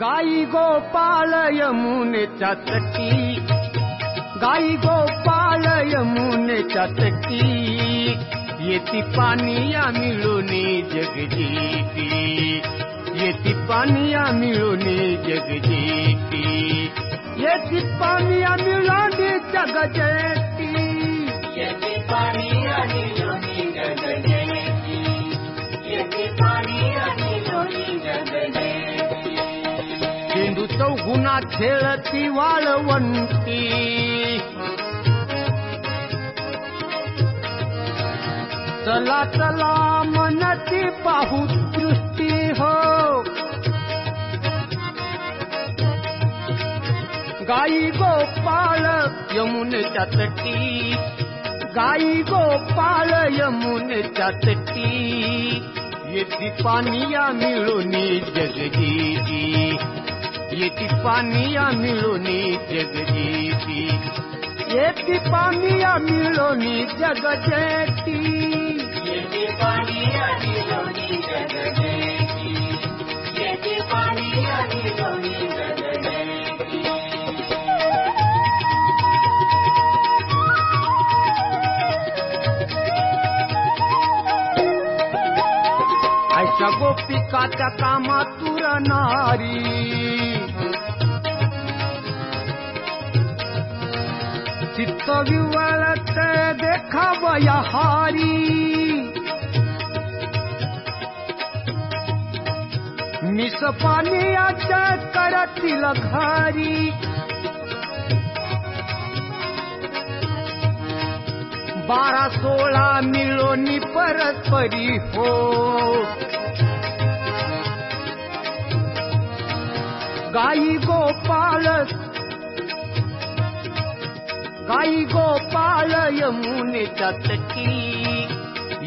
गाई गोपाल यमुनेच्या तटी गाई गोपाल यमुनेच्या तटी येती पानिया मिळूनी जगजीती। येती पानिया मिळूनी जगजीती। येती पानिया मिळूनी जगजेती। चौगुणा खेळती वाळवंती चला चला, मनती पाहू दृष्टी हो। गाई गोपाळ यमुनेच्या तटी। गाई गोपाळ यमुनेच्या तटी। येती पानिया मिळूनी जगजीती येती पानिया मिळूनी जगजीती येती पानिया मिळूनी जगजेती येते आणि लोणी जगजेती येते लोणी जगजेती ऐशा कामातुर नारी। चित्त विवळत देखावया हारी। मिस पानियाच्या करतील घारी। बारा सोळा मिळोनी परस्परी हो। गाई गोपाल गाई गोपाल यमुने तटकी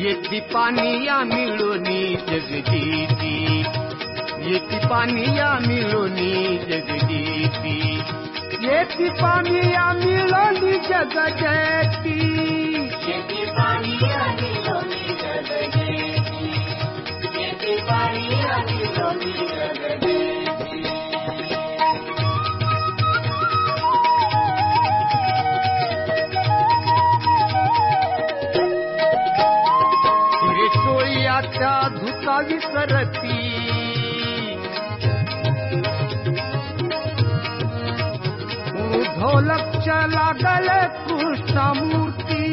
येती पानिया मिलोनी जगदीपी। येती पानिया मिलोनी जगजीती येती पानिया मिळूनी जगजेती धुता विसरती उधो लक्ष लागल कृष्णमूर्ती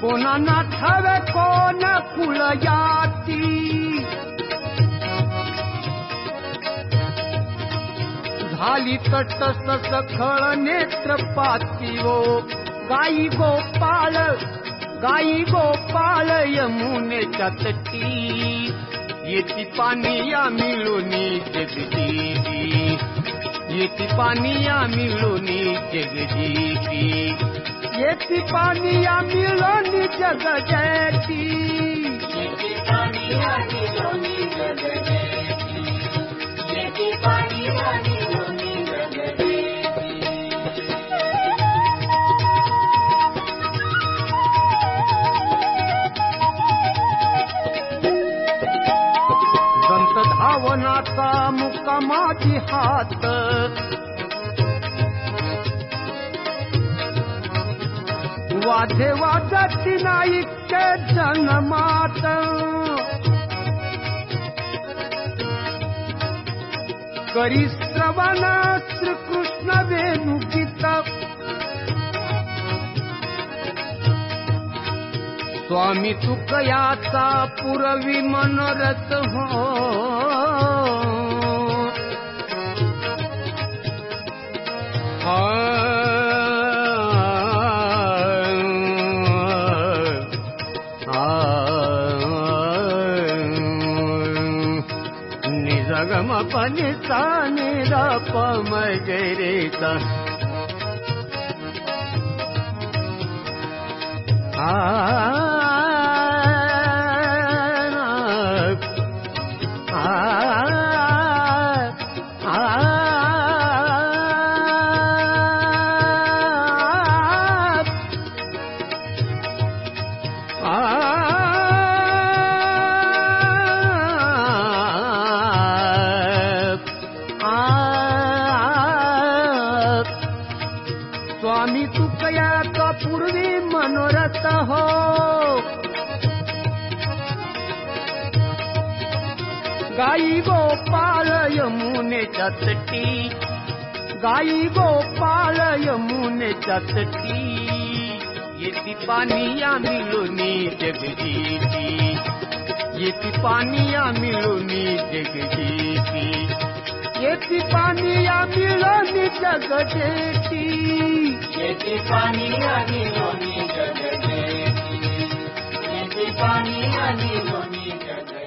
कोणा नाठावे कोण कुलयाती। झाली तटस्थ सखळ नेत्रपाती ओ गाई गोपाळ गाई गोपाळ यमुनेच्या तटी येती पानिया मिळूनी जगजीती येती पानिया मिळूनी जगजीती येती पानिया मिळूनी जगजेती येते येते पाणी संत धावनाचा मुक्कामाची हात. वाधे वाजती नाही के जन्मात. करी श्रवण श्रीकृष्ण वेणुगीत. स्वामी तुकयाचा पुरवी मनोरथ हो. సగమ పని తాని రపమగరిత ఆ हो गाई गोपाल यमुने चतटी। गाई गोपाल यमुने चतटी। ये पानिया मिलोनी जगजीती ये पानिया मिलोनी जगजीती ये पानिया मिलोनी जगजेती येति पानी आनी लोनी जगदेती येति पानी आनी लोनी जगदेती